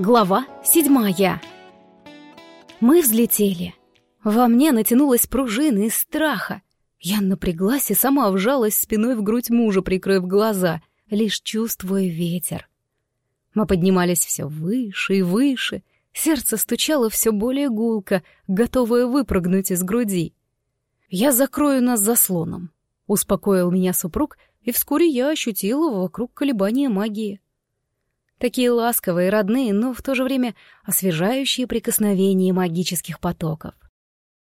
Глава седьмая. Мы взлетели. Во мне натянулась пружина из страха. Я напряглась и сама вжалась спиной в грудь мужа, прикрыв глаза, лишь чувствуя ветер. Мы поднимались все выше и выше, сердце стучало все более гулко, готовое выпрыгнуть из груди. «Я закрою нас заслоном», — успокоил меня супруг, и вскоре я ощутила вокруг колебания магии. Такие ласковые, родные, но в то же время освежающие прикосновения магических потоков.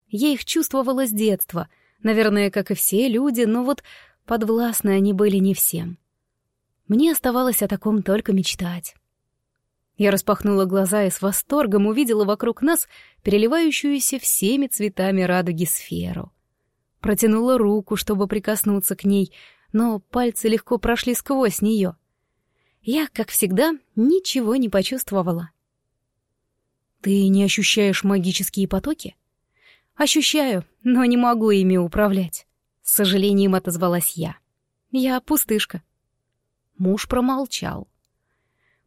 Я их чувствовала с детства, наверное, как и все люди, но вот подвластны они были не всем. Мне оставалось о таком только мечтать. Я распахнула глаза и с восторгом увидела вокруг нас переливающуюся всеми цветами радуги сферу. Протянула руку, чтобы прикоснуться к ней, но пальцы легко прошли сквозь нее — я, как всегда, ничего не почувствовала. «Ты не ощущаешь магические потоки?» «Ощущаю, но не могу ими управлять», — с сожалением отозвалась я. «Я пустышка». Муж промолчал.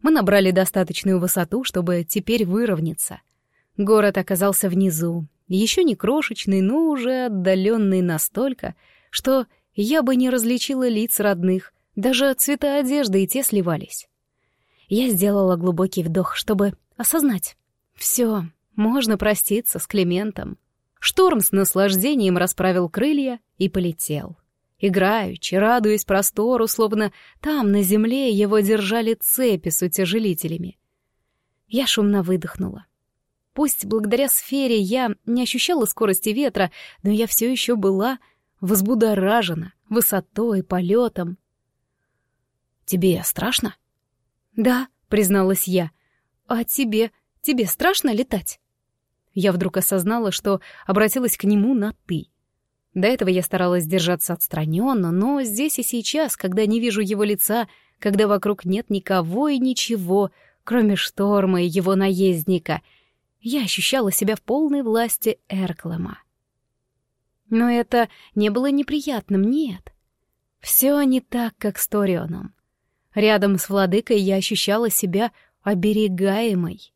Мы набрали достаточную высоту, чтобы теперь выровняться. Город оказался внизу, еще не крошечный, но уже отдаленный настолько, что я бы не различила лиц родных, даже цвета одежды и те сливались. Я сделала глубокий вдох, чтобы осознать. Все, можно проститься с Климентом. Шторм с наслаждением расправил крылья и полетел. Играючи, радуясь простору, словно там, на земле, его держали цепи с утяжелителями. Я шумно выдохнула. Пусть благодаря сфере я не ощущала скорости ветра, но я все еще была возбудоражена высотой, полетом. «Тебе страшно?» «Да», — призналась я. «А тебе? Тебе страшно летать?» Я вдруг осознала, что обратилась к нему на «ты». До этого я старалась держаться отстраненно, но здесь и сейчас, когда не вижу его лица, когда вокруг нет никого и ничего, кроме шторма и его наездника, я ощущала себя в полной власти Эрклема. Но это не было неприятным, нет. Все не так, как с Торионом. Рядом с владыкой я ощущала себя оберегаемой.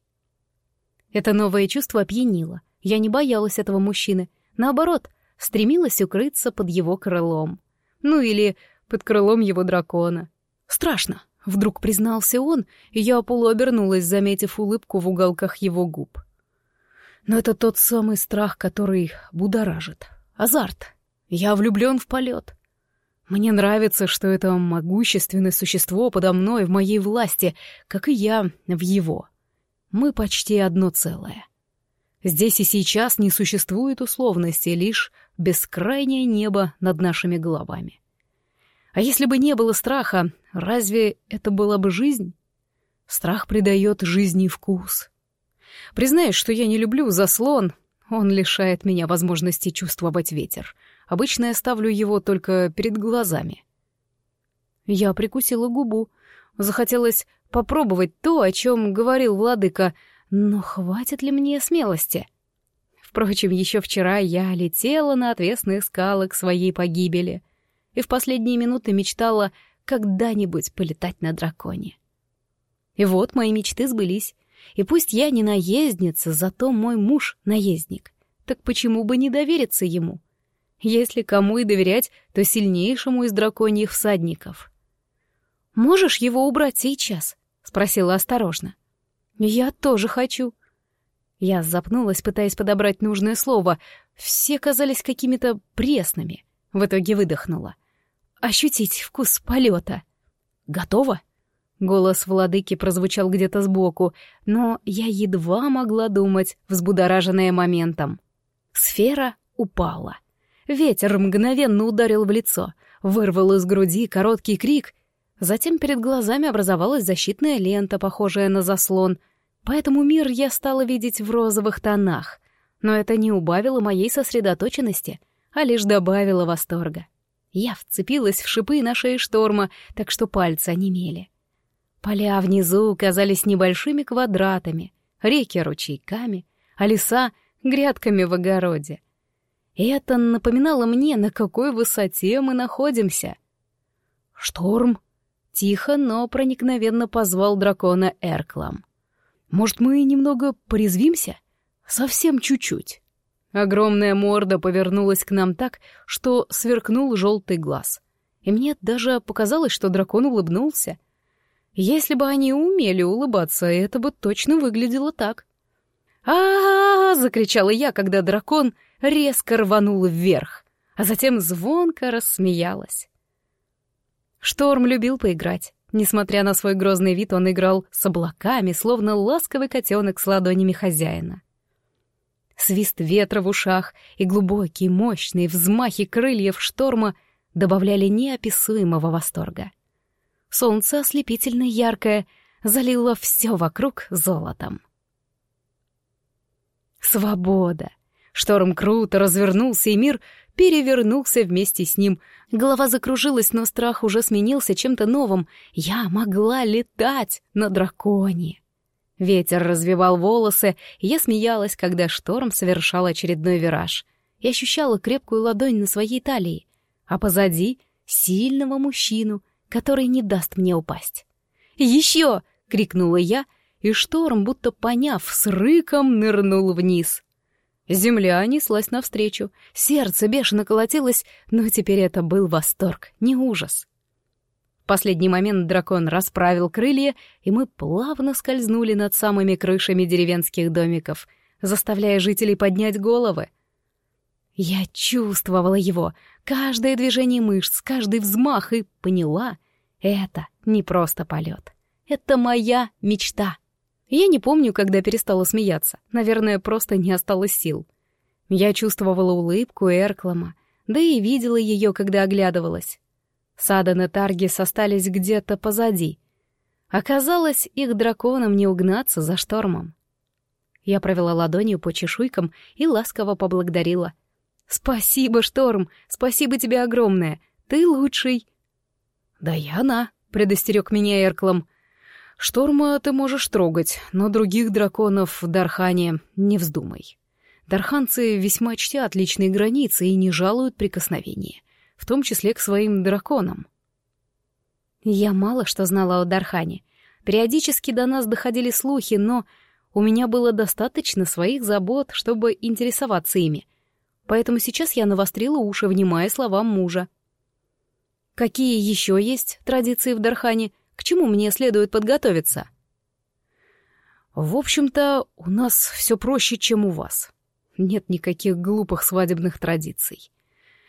Это новое чувство опьянило. Я не боялась этого мужчины. Наоборот, стремилась укрыться под его крылом. Ну или под крылом его дракона. Страшно, вдруг признался он, и я полуобернулась, заметив улыбку в уголках его губ. Но это тот самый страх, который будоражит. Азарт. Я влюблен в полет. Мне нравится, что это могущественное существо подо мной в моей власти, как и я в его. Мы почти одно целое. Здесь и сейчас не существует условности, лишь бескрайнее небо над нашими головами. А если бы не было страха, разве это была бы жизнь? Страх придает жизни вкус. Признаюсь, что я не люблю заслон, он лишает меня возможности чувствовать ветер — Обычно я ставлю его только перед глазами. Я прикусила губу. Захотелось попробовать то, о чем говорил владыка, но хватит ли мне смелости? Впрочем, еще вчера я летела на отвесных скалы к своей погибели и в последние минуты мечтала когда-нибудь полетать на драконе. И вот мои мечты сбылись. И пусть я не наездница, зато мой муж — наездник. Так почему бы не довериться ему? Если кому и доверять, то сильнейшему из драконьих всадников. «Можешь его убрать сейчас?» — спросила осторожно. «Я тоже хочу». Я запнулась, пытаясь подобрать нужное слово. Все казались какими-то пресными. В итоге выдохнула. «Ощутить вкус полета». «Готово?» Голос владыки прозвучал где-то сбоку, но я едва могла думать, взбудораженная моментом. Сфера упала. Ветер мгновенно ударил в лицо, вырвал из груди короткий крик. Затем перед глазами образовалась защитная лента, похожая на заслон. Поэтому мир я стала видеть в розовых тонах. Но это не убавило моей сосредоточенности, а лишь добавило восторга. Я вцепилась в шипы на шее шторма, так что пальцы онемели. Поля внизу казались небольшими квадратами, реки — ручейками, а леса — грядками в огороде. Это напоминало мне, на какой высоте мы находимся. «Шторм!» — тихо, но проникновенно позвал дракона Эрклам. Может, мы немного порезвимся? Совсем чуть-чуть. Огромная морда повернулась к нам так, что сверкнул желтый глаз. И мне даже показалось, что дракон улыбнулся. Если бы они умели улыбаться, это бы точно выглядело так. А, закричала я, когда дракон резко рванул вверх, а затем звонко рассмеялась. Шторм любил поиграть. Несмотря на свой грозный вид, он играл с облаками, словно ласковый котенок с ладонями хозяина. Свист ветра в ушах и глубокие, мощные взмахи крыльев шторма добавляли неописуемого восторга. Солнце ослепительно яркое залило все вокруг золотом. Свобода! Шторм круто развернулся, и мир перевернулся вместе с ним. Голова закружилась, но страх уже сменился чем-то новым. Я могла летать на драконе. Ветер развивал волосы, и я смеялась, когда шторм совершал очередной вираж. Я ощущала крепкую ладонь на своей талии, а позади — сильного мужчину, который не даст мне упасть. «Еще!» — крикнула я, и шторм, будто поняв, с рыком нырнул вниз. Земля неслась навстречу, сердце бешено колотилось, но теперь это был восторг, не ужас. В последний момент дракон расправил крылья, и мы плавно скользнули над самыми крышами деревенских домиков, заставляя жителей поднять головы. Я чувствовала его, каждое движение мышц, каждый взмах, и поняла — это не просто полет. Это моя мечта. Я не помню, когда перестала смеяться. Наверное, просто не осталось сил. Я чувствовала улыбку Эрклама, да и видела ее, когда оглядывалась. Садан и Таргис остались где-то позади. Оказалось, их драконам не угнаться за штормом. Я провела ладонью по чешуйкам и ласково поблагодарила. «Спасибо, Шторм! Спасибо тебе огромное! Ты лучший!» «Да я она!» — предостерег меня Эрклом. «Шторма ты можешь трогать, но других драконов в Дархане не вздумай. Дарханцы весьма чтят личные границы и не жалуют прикосновения в том числе к своим драконам. Я мало что знала о Дархане. Периодически до нас доходили слухи, но у меня было достаточно своих забот, чтобы интересоваться ими. Поэтому сейчас я навострила уши, внимая словам мужа. Какие еще есть традиции в Дархане? К чему мне следует подготовиться? В общем-то, у нас все проще, чем у вас. Нет никаких глупых свадебных традиций.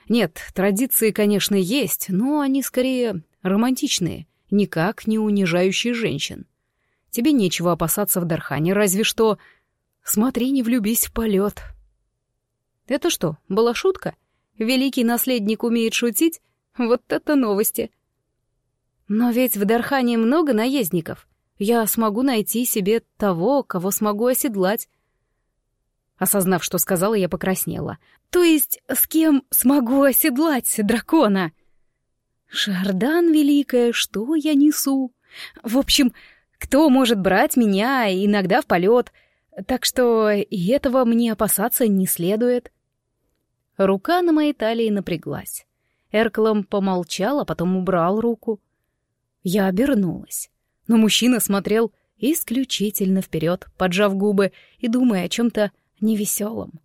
Нет, традиции, конечно, есть, но они скорее романтичные, никак не унижающие женщин. Тебе нечего опасаться в Дархане, разве что... Смотри, не влюбись в полет. Это что, была шутка? Великий наследник умеет шутить? Вот это новости. Но ведь в Дархане много наездников. Я смогу найти себе того, кого смогу оседлать. Осознав, что сказала, я покраснела. «То есть с кем смогу оседлать дракона?» «Шардан Великая, что я несу? В общем, кто может брать меня иногда в полет? Так что и этого мне опасаться не следует». Рука на моей талии напряглась. Эрклом помолчал, а потом убрал руку. Я обернулась, но мужчина смотрел исключительно вперед, поджав губы и думая о чем-то невеселым.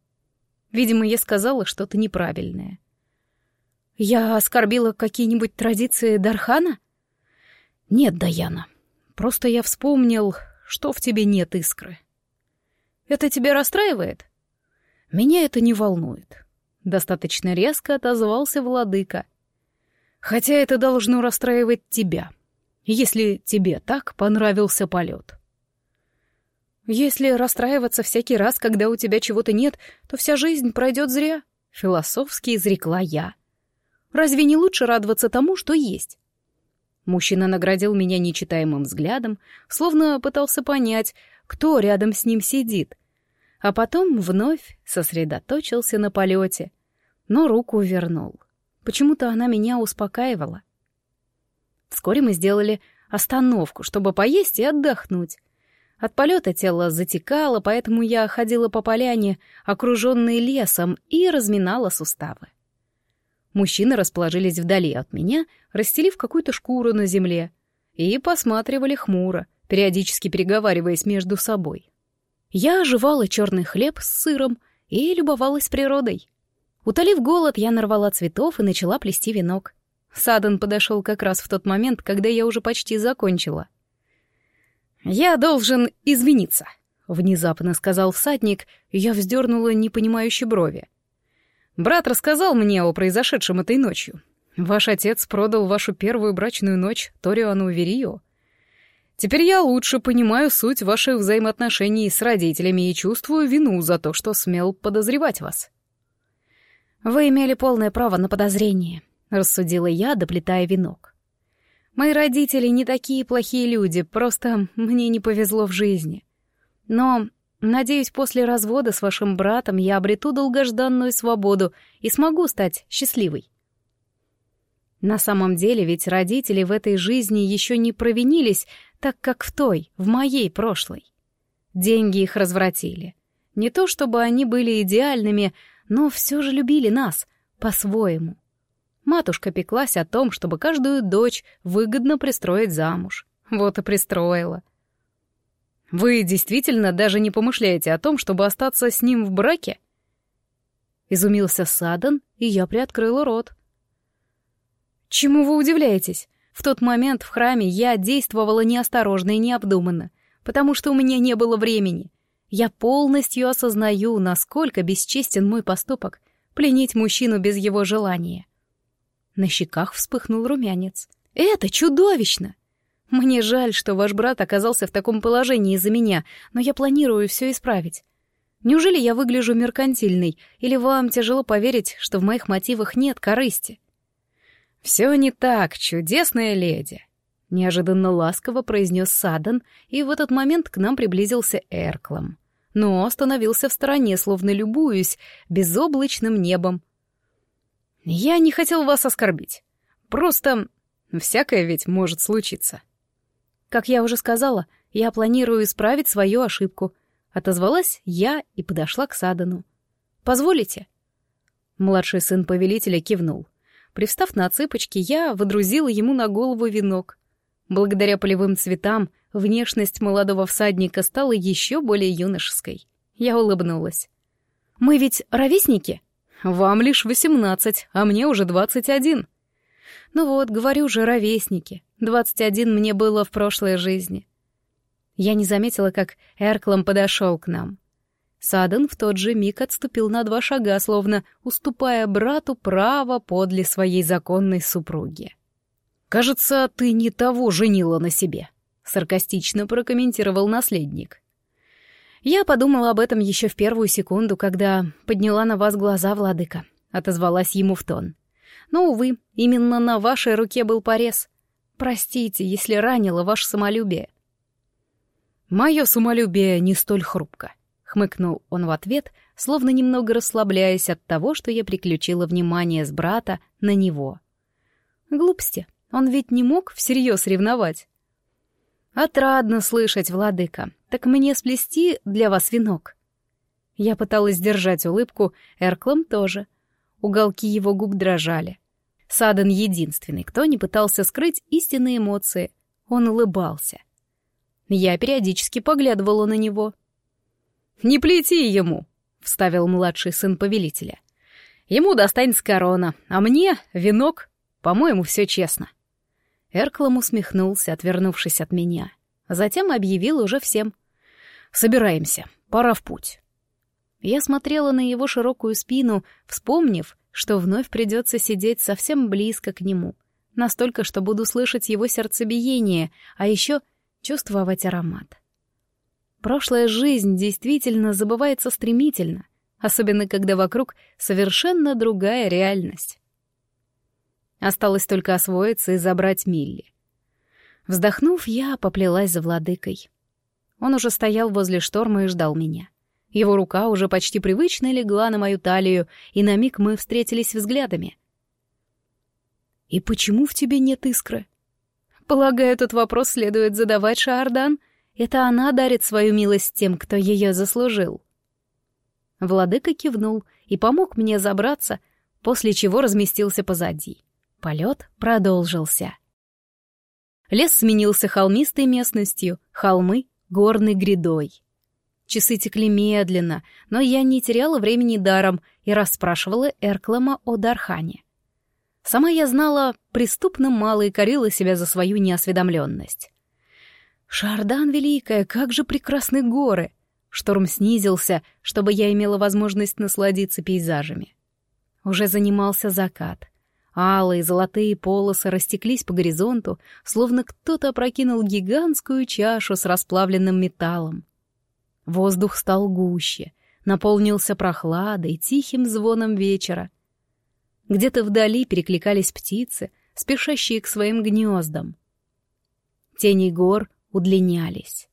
Видимо, я сказала что-то неправильное. Я оскорбила какие-нибудь традиции Дархана? Нет, Даяна. Просто я вспомнил, что в тебе нет искры. Это тебя расстраивает? Меня это не волнует. Достаточно резко отозвался владыка. Хотя это должно расстраивать тебя, если тебе так понравился полет. Если расстраиваться всякий раз, когда у тебя чего-то нет, то вся жизнь пройдет зря, — философски изрекла я. Разве не лучше радоваться тому, что есть? Мужчина наградил меня нечитаемым взглядом, словно пытался понять, кто рядом с ним сидит, а потом вновь сосредоточился на полете, но руку вернул. Почему-то она меня успокаивала. Вскоре мы сделали остановку, чтобы поесть и отдохнуть. От полета тело затекало, поэтому я ходила по поляне, окруженной лесом, и разминала суставы. Мужчины расположились вдали от меня, расстелив какую-то шкуру на земле, и посматривали хмуро, периодически переговариваясь между собой. Я оживала черный хлеб с сыром и любовалась природой. Утолив голод, я нарвала цветов и начала плести венок. Садан подошел как раз в тот момент, когда я уже почти закончила. «Я должен извиниться», — внезапно сказал всадник, и я вздернула непонимающие брови. «Брат рассказал мне о произошедшем этой ночью. Ваш отец продал вашу первую брачную ночь Ториану Верио. Теперь я лучше понимаю суть ваших взаимоотношений с родителями и чувствую вину за то, что смел подозревать вас». «Вы имели полное право на подозрение», — рассудила я, доплетая венок. «Мои родители не такие плохие люди, просто мне не повезло в жизни. Но, надеюсь, после развода с вашим братом я обрету долгожданную свободу и смогу стать счастливой». На самом деле ведь родители в этой жизни еще не провинились, так как в той, в моей прошлой. Деньги их развратили. Не то чтобы они были идеальными, но все же любили нас по-своему. Матушка пеклась о том, чтобы каждую дочь выгодно пристроить замуж. Вот и пристроила. «Вы действительно даже не помышляете о том, чтобы остаться с ним в браке?» Изумился Садан, и я приоткрыла рот. «Чему вы удивляетесь? В тот момент в храме я действовала неосторожно и необдуманно, потому что у меня не было времени. Я полностью осознаю, насколько бесчестен мой поступок — пленить мужчину без его желания. На щеках вспыхнул румянец. «Это чудовищно! Мне жаль, что ваш брат оказался в таком положении из-за меня, но я планирую все исправить. Неужели я выгляжу меркантильной, или вам тяжело поверить, что в моих мотивах нет корысти?» «Все не так, чудесная леди!» Неожиданно ласково произнес Садан, и в этот момент к нам приблизился Эрклом. Но остановился в стороне, словно любуясь безоблачным небом, я не хотел вас оскорбить. Просто всякое ведь может случиться. Как я уже сказала, я планирую исправить свою ошибку. Отозвалась я и подошла к Садану. Позволите? Младший сын повелителя кивнул. Привстав на цыпочки, я водрузила ему на голову венок. Благодаря полевым цветам внешность молодого всадника стала еще более юношеской. Я улыбнулась. «Мы ведь ровесники?» Вам лишь восемнадцать, а мне уже двадцать один. Ну вот, говорю же, ровесники. Двадцать один мне было в прошлой жизни. Я не заметила, как Эрклом подошел к нам. Саден в тот же миг отступил на два шага, словно уступая брату право подле своей законной супруги. «Кажется, ты не того женила на себе», — саркастично прокомментировал наследник. «Я подумала об этом еще в первую секунду, когда подняла на вас глаза, владыка», — отозвалась ему в тон. «Но, увы, именно на вашей руке был порез. Простите, если ранило ваше самолюбие». «Мое самолюбие не столь хрупко», — хмыкнул он в ответ, словно немного расслабляясь от того, что я приключила внимание с брата на него. «Глупости, он ведь не мог всерьез ревновать». «Отрадно слышать, владыка. Так мне сплести для вас венок?» Я пыталась держать улыбку, Эрклом тоже. Уголки его губ дрожали. Саден единственный, кто не пытался скрыть истинные эмоции. Он улыбался. Я периодически поглядывала на него. «Не плети ему!» — вставил младший сын повелителя. «Ему достанется корона, а мне — венок. По-моему, все честно». Эрклом усмехнулся, отвернувшись от меня. Затем объявил уже всем. «Собираемся, пора в путь». Я смотрела на его широкую спину, вспомнив, что вновь придется сидеть совсем близко к нему, настолько, что буду слышать его сердцебиение, а еще чувствовать аромат. Прошлая жизнь действительно забывается стремительно, особенно когда вокруг совершенно другая реальность. Осталось только освоиться и забрать Милли. Вздохнув, я поплелась за владыкой. Он уже стоял возле шторма и ждал меня. Его рука уже почти привычно легла на мою талию, и на миг мы встретились взглядами. «И почему в тебе нет искры?» «Полагаю, этот вопрос следует задавать Шаардан. Это она дарит свою милость тем, кто ее заслужил». Владыка кивнул и помог мне забраться, после чего разместился позади. Полет продолжился. Лес сменился холмистой местностью, холмы — горной грядой. Часы текли медленно, но я не теряла времени даром и расспрашивала Эрклама о Дархане. Сама я знала преступно мало и корила себя за свою неосведомленность. Шардан Великая, как же прекрасны горы! Шторм снизился, чтобы я имела возможность насладиться пейзажами. Уже занимался закат. Алые золотые полосы растеклись по горизонту, словно кто-то опрокинул гигантскую чашу с расплавленным металлом. Воздух стал гуще, наполнился прохладой, тихим звоном вечера. Где-то вдали перекликались птицы, спешащие к своим гнездам. Тени гор удлинялись.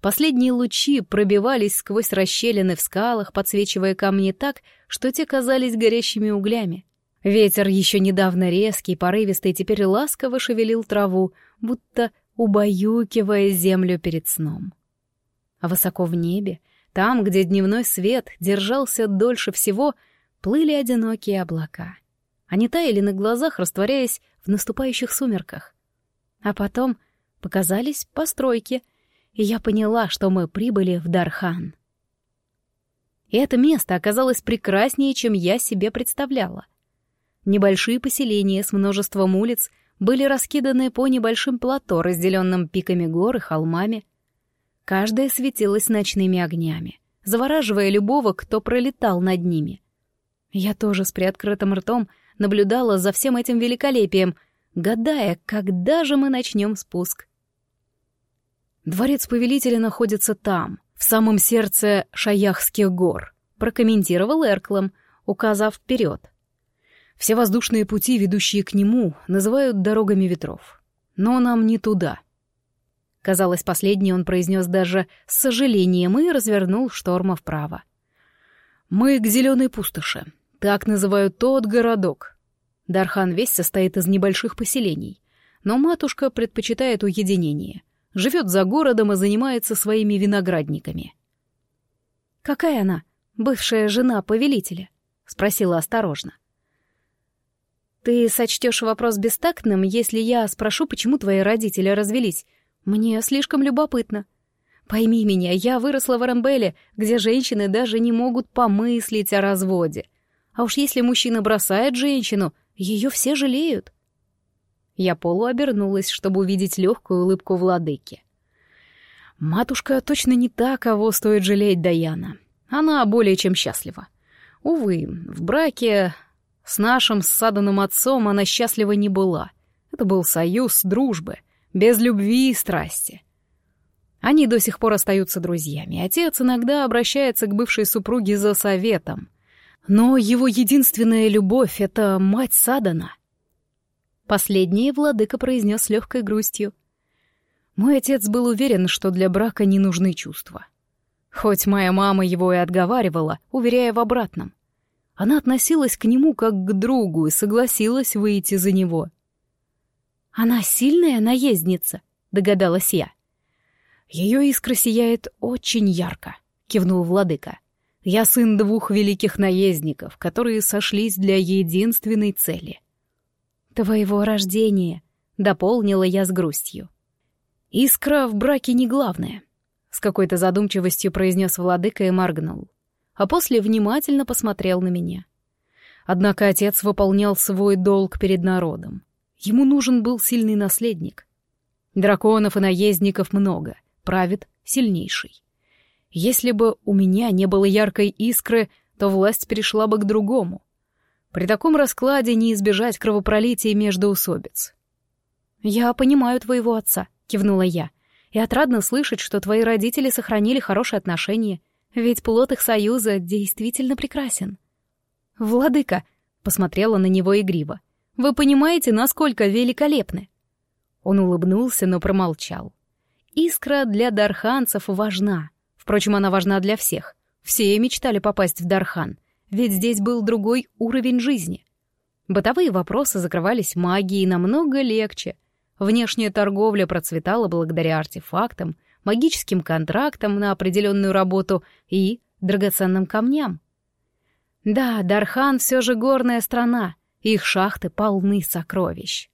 Последние лучи пробивались сквозь расщелины в скалах, подсвечивая камни так, что те казались горящими углями. Ветер, еще недавно резкий, порывистый, теперь ласково шевелил траву, будто убаюкивая землю перед сном. А высоко в небе, там, где дневной свет держался дольше всего, плыли одинокие облака. Они таяли на глазах, растворяясь в наступающих сумерках. А потом показались постройки, и я поняла, что мы прибыли в Дархан. И это место оказалось прекраснее, чем я себе представляла. Небольшие поселения с множеством улиц были раскиданы по небольшим плато, разделенным пиками гор и холмами. Каждая светилась ночными огнями, завораживая любого, кто пролетал над ними. Я тоже с приоткрытым ртом наблюдала за всем этим великолепием, гадая, когда же мы начнем спуск. Дворец повелителя находится там, в самом сердце Шаяхских гор, прокомментировал Эрклом, указав вперед. Все воздушные пути, ведущие к нему, называют дорогами ветров. Но нам не туда. Казалось, последний он произнес даже с сожалением и развернул шторма вправо. «Мы к зеленой пустоши. Так называют тот городок. Дархан весь состоит из небольших поселений. Но матушка предпочитает уединение. Живет за городом и занимается своими виноградниками». «Какая она, бывшая жена повелителя?» — спросила осторожно. Ты сочтешь вопрос бестактным, если я спрошу, почему твои родители развелись. Мне слишком любопытно. Пойми меня, я выросла в Арамбеле, где женщины даже не могут помыслить о разводе. А уж если мужчина бросает женщину, ее все жалеют. Я полуобернулась, чтобы увидеть легкую улыбку владыки. Матушка точно не та, кого стоит жалеть Даяна. Она более чем счастлива. Увы, в браке с нашим ссаданным отцом она счастлива не была. Это был союз дружбы, без любви и страсти. Они до сих пор остаются друзьями. Отец иногда обращается к бывшей супруге за советом. Но его единственная любовь — это мать Садана. Последнее владыка произнес с легкой грустью. Мой отец был уверен, что для брака не нужны чувства. Хоть моя мама его и отговаривала, уверяя в обратном. Она относилась к нему как к другу и согласилась выйти за него. «Она сильная наездница», — догадалась я. «Ее искра сияет очень ярко», — кивнул владыка. «Я сын двух великих наездников, которые сошлись для единственной цели». «Твоего рождения», — дополнила я с грустью. «Искра в браке не главное», — с какой-то задумчивостью произнес владыка и моргнул а после внимательно посмотрел на меня. Однако отец выполнял свой долг перед народом. Ему нужен был сильный наследник. Драконов и наездников много, правит сильнейший. Если бы у меня не было яркой искры, то власть перешла бы к другому. При таком раскладе не избежать кровопролития между усобиц. «Я понимаю твоего отца», — кивнула я, — «и отрадно слышать, что твои родители сохранили хорошие отношения. Ведь плод их союза действительно прекрасен. «Владыка», — посмотрела на него игриво, — «вы понимаете, насколько великолепны?» Он улыбнулся, но промолчал. Искра для дарханцев важна. Впрочем, она важна для всех. Все мечтали попасть в Дархан, ведь здесь был другой уровень жизни. Бытовые вопросы закрывались магией намного легче. Внешняя торговля процветала благодаря артефактам — магическим контрактам на определенную работу и драгоценным камням. Да, Дархан все же горная страна, их шахты полны сокровищ.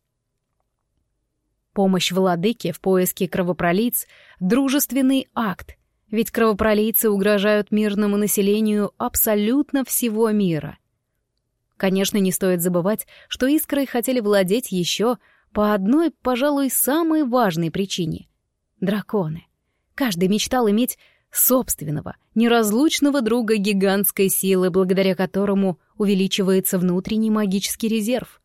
Помощь владыке в поиске кровопролиц — дружественный акт, ведь кровопролийцы угрожают мирному населению абсолютно всего мира. Конечно, не стоит забывать, что искрой хотели владеть еще по одной, пожалуй, самой важной причине — драконы. Каждый мечтал иметь собственного, неразлучного друга гигантской силы, благодаря которому увеличивается внутренний магический резерв.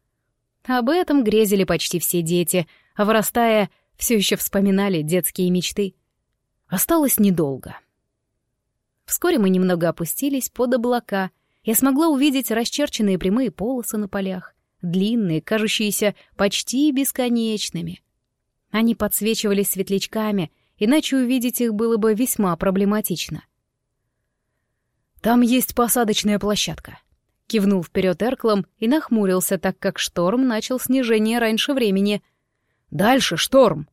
Об этом грезили почти все дети, а вырастая, все еще вспоминали детские мечты. Осталось недолго. Вскоре мы немного опустились под облака. Я смогла увидеть расчерченные прямые полосы на полях, длинные, кажущиеся почти бесконечными. Они подсвечивались светлячками, иначе увидеть их было бы весьма проблематично. «Там есть посадочная площадка», — кивнул вперед Эрклом и нахмурился, так как шторм начал снижение раньше времени. «Дальше шторм!»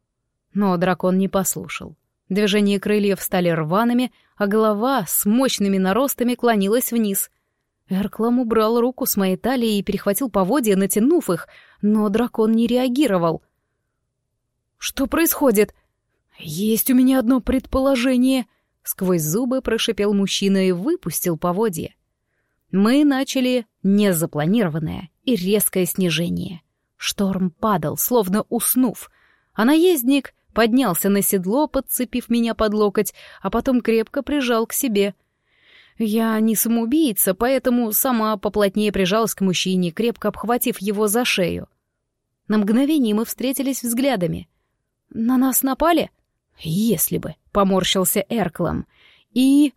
Но дракон не послушал. Движения крыльев стали рваными, а голова с мощными наростами клонилась вниз. Эрклом убрал руку с моей талии и перехватил поводья, натянув их, но дракон не реагировал. «Что происходит?» «Есть у меня одно предположение», — сквозь зубы прошипел мужчина и выпустил поводья. Мы начали незапланированное и резкое снижение. Шторм падал, словно уснув, а наездник поднялся на седло, подцепив меня под локоть, а потом крепко прижал к себе. Я не самоубийца, поэтому сама поплотнее прижалась к мужчине, крепко обхватив его за шею. На мгновение мы встретились взглядами. «На нас напали?» «Если бы», — поморщился Эрклом. И...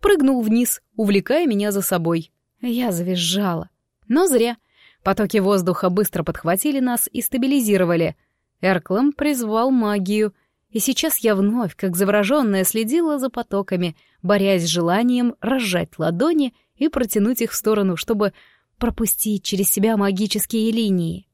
прыгнул вниз, увлекая меня за собой. Я завизжала. Но зря. Потоки воздуха быстро подхватили нас и стабилизировали. Эрклом призвал магию, и сейчас я вновь, как завороженная, следила за потоками, борясь с желанием разжать ладони и протянуть их в сторону, чтобы пропустить через себя магические линии.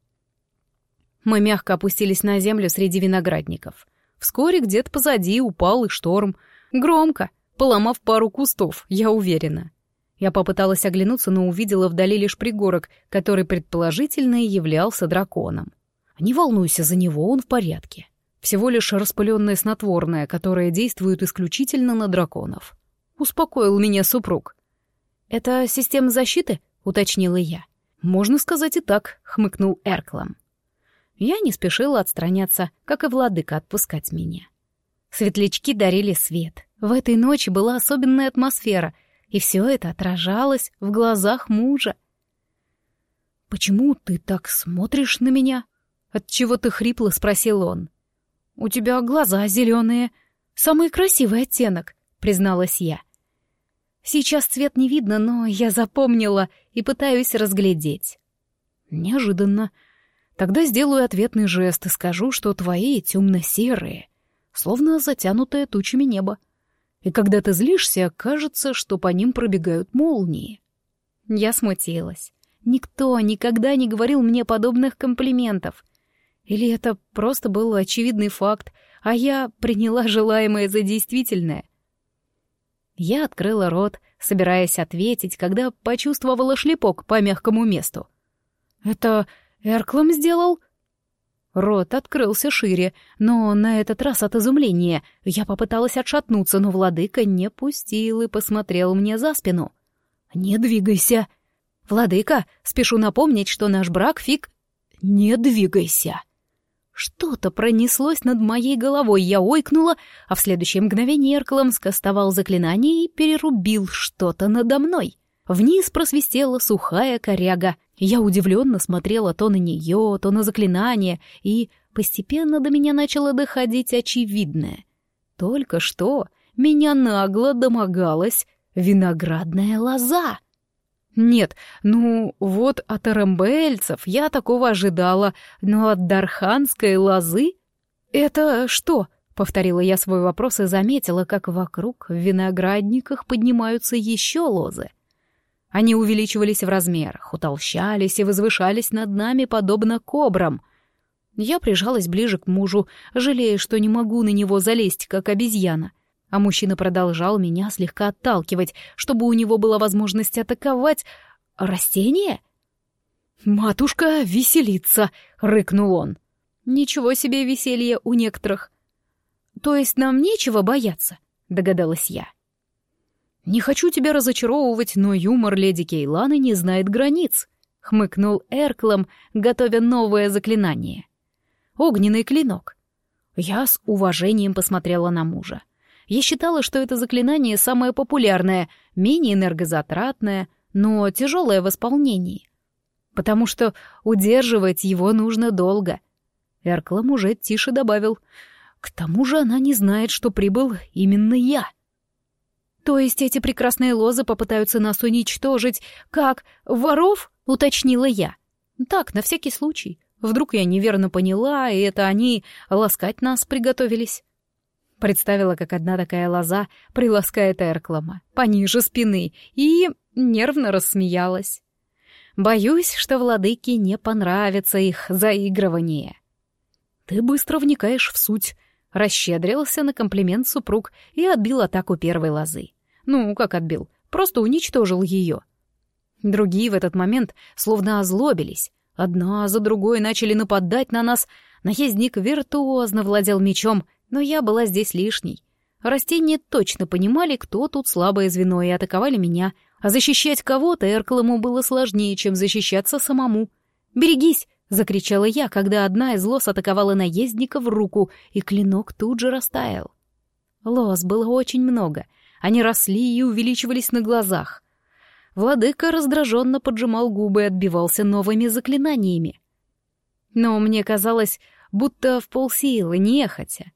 Мы мягко опустились на землю среди виноградников — Вскоре где-то позади упал и шторм. Громко, поломав пару кустов, я уверена. Я попыталась оглянуться, но увидела вдали лишь пригорок, который предположительно являлся драконом. Не волнуйся за него, он в порядке. Всего лишь распыленное снотворное, которое действует исключительно на драконов. Успокоил меня супруг. «Это система защиты?» — уточнила я. «Можно сказать и так», — хмыкнул Эрклам. Я не спешила отстраняться, как и владыка отпускать меня. Светлячки дарили свет. В этой ночи была особенная атмосфера, и все это отражалось в глазах мужа. «Почему ты так смотришь на меня?» «Отчего ты хрипло?» — спросил он. «У тебя глаза зеленые. Самый красивый оттенок», — призналась я. Сейчас цвет не видно, но я запомнила и пытаюсь разглядеть. Неожиданно Тогда сделаю ответный жест и скажу, что твои темно-серые, словно затянутое тучами небо. И когда ты злишься, кажется, что по ним пробегают молнии. Я смутилась. Никто никогда не говорил мне подобных комплиментов. Или это просто был очевидный факт, а я приняла желаемое за действительное? Я открыла рот, собираясь ответить, когда почувствовала шлепок по мягкому месту. «Это Эрклом сделал?» Рот открылся шире, но на этот раз от изумления. Я попыталась отшатнуться, но владыка не пустил и посмотрел мне за спину. «Не двигайся!» «Владыка, спешу напомнить, что наш брак фиг...» «Не двигайся!» Что-то пронеслось над моей головой, я ойкнула, а в следующее мгновение Эрклом скостовал заклинание и перерубил что-то надо мной. Вниз просвистела сухая коряга. Я удивленно смотрела то на нее, то на заклинание, и постепенно до меня начало доходить очевидное. Только что меня нагло домогалась виноградная лоза. Нет, ну вот от арамбельцев я такого ожидала, но от дарханской лозы? Это что? Повторила я свой вопрос и заметила, как вокруг в виноградниках поднимаются еще лозы. Они увеличивались в размерах, утолщались и возвышались над нами, подобно кобрам. Я прижалась ближе к мужу, жалея, что не могу на него залезть, как обезьяна. А мужчина продолжал меня слегка отталкивать, чтобы у него была возможность атаковать растение. «Матушка веселится!» — рыкнул он. Ничего себе веселье у некоторых. То есть нам нечего бояться, догадалась я. Не хочу тебя разочаровывать, но юмор леди Кейланы не знает границ, хмыкнул Эрклом, готовя новое заклинание. Огненный клинок. Я с уважением посмотрела на мужа. Я считала, что это заклинание самое популярное, менее энергозатратное, но тяжелое в исполнении. Потому что удерживать его нужно долго. Эрклом уже тише добавил. К тому же она не знает, что прибыл именно я. То есть эти прекрасные лозы попытаются нас уничтожить, как воров, уточнила я. Так, на всякий случай. Вдруг я неверно поняла, и это они ласкать нас приготовились. Представила, как одна такая лоза приласкает Эрклама пониже спины, и нервно рассмеялась. Боюсь, что владыке не понравится их заигрывание. Ты быстро вникаешь в суть. Расщедрился на комплимент супруг и отбил атаку первой лозы. Ну, как отбил? Просто уничтожил ее. Другие в этот момент словно озлобились. Одна за другой начали нападать на нас. Наездник виртуозно владел мечом, но я была здесь лишней. Растения точно понимали, кто тут слабое звено, и атаковали меня. А защищать кого-то Эрклому было сложнее, чем защищаться самому. «Берегись!» — закричала я, когда одна из лос атаковала наездника в руку, и клинок тут же растаял. Лос было очень много. Они росли и увеличивались на глазах. Владыка раздраженно поджимал губы и отбивался новыми заклинаниями. Но мне казалось, будто в полсилы, нехотя.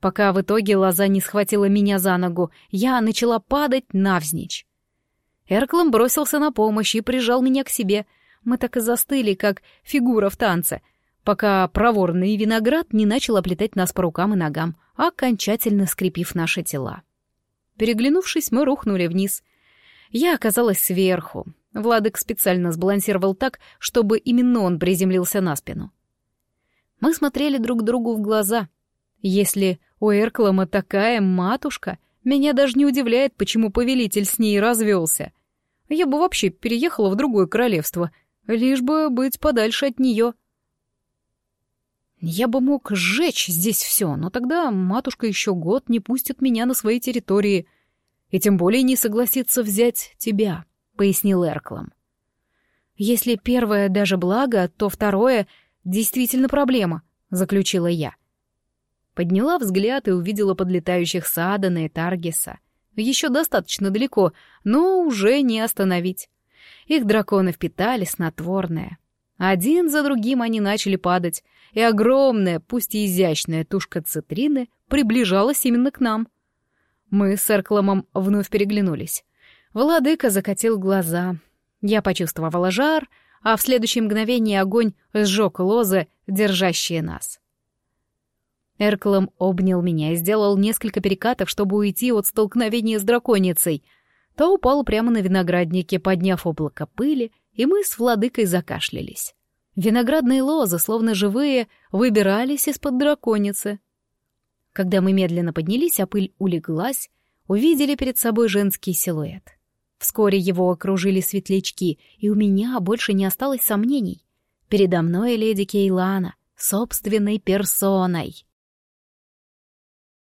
Пока в итоге лоза не схватила меня за ногу, я начала падать навзничь. Эрклом бросился на помощь и прижал меня к себе. Мы так и застыли, как фигура в танце, пока проворный виноград не начал оплетать нас по рукам и ногам, окончательно скрепив наши тела. Переглянувшись, мы рухнули вниз — я оказалась сверху. Владык специально сбалансировал так, чтобы именно он приземлился на спину. Мы смотрели друг другу в глаза. Если у Эрклама такая матушка, меня даже не удивляет, почему повелитель с ней развелся. Я бы вообще переехала в другое королевство, лишь бы быть подальше от нее. Я бы мог сжечь здесь все, но тогда матушка еще год не пустит меня на свои территории — и тем более не согласится взять тебя», — пояснил Эрклом. «Если первое даже благо, то второе действительно проблема», — заключила я. Подняла взгляд и увидела подлетающих Садана и Таргиса. Еще достаточно далеко, но уже не остановить. Их драконы впитали снотворное. Один за другим они начали падать, и огромная, пусть и изящная тушка цитрины приближалась именно к нам — мы с Эркломом вновь переглянулись. Владыка закатил глаза. Я почувствовала жар, а в следующее мгновение огонь сжег лозы, держащие нас. Эрклом обнял меня и сделал несколько перекатов, чтобы уйти от столкновения с драконицей. То упал прямо на винограднике, подняв облако пыли, и мы с владыкой закашлялись. Виноградные лозы, словно живые, выбирались из-под драконицы. Когда мы медленно поднялись, а пыль улеглась, увидели перед собой женский силуэт. Вскоре его окружили светлячки, и у меня больше не осталось сомнений. Передо мной леди Кейлана, собственной персоной.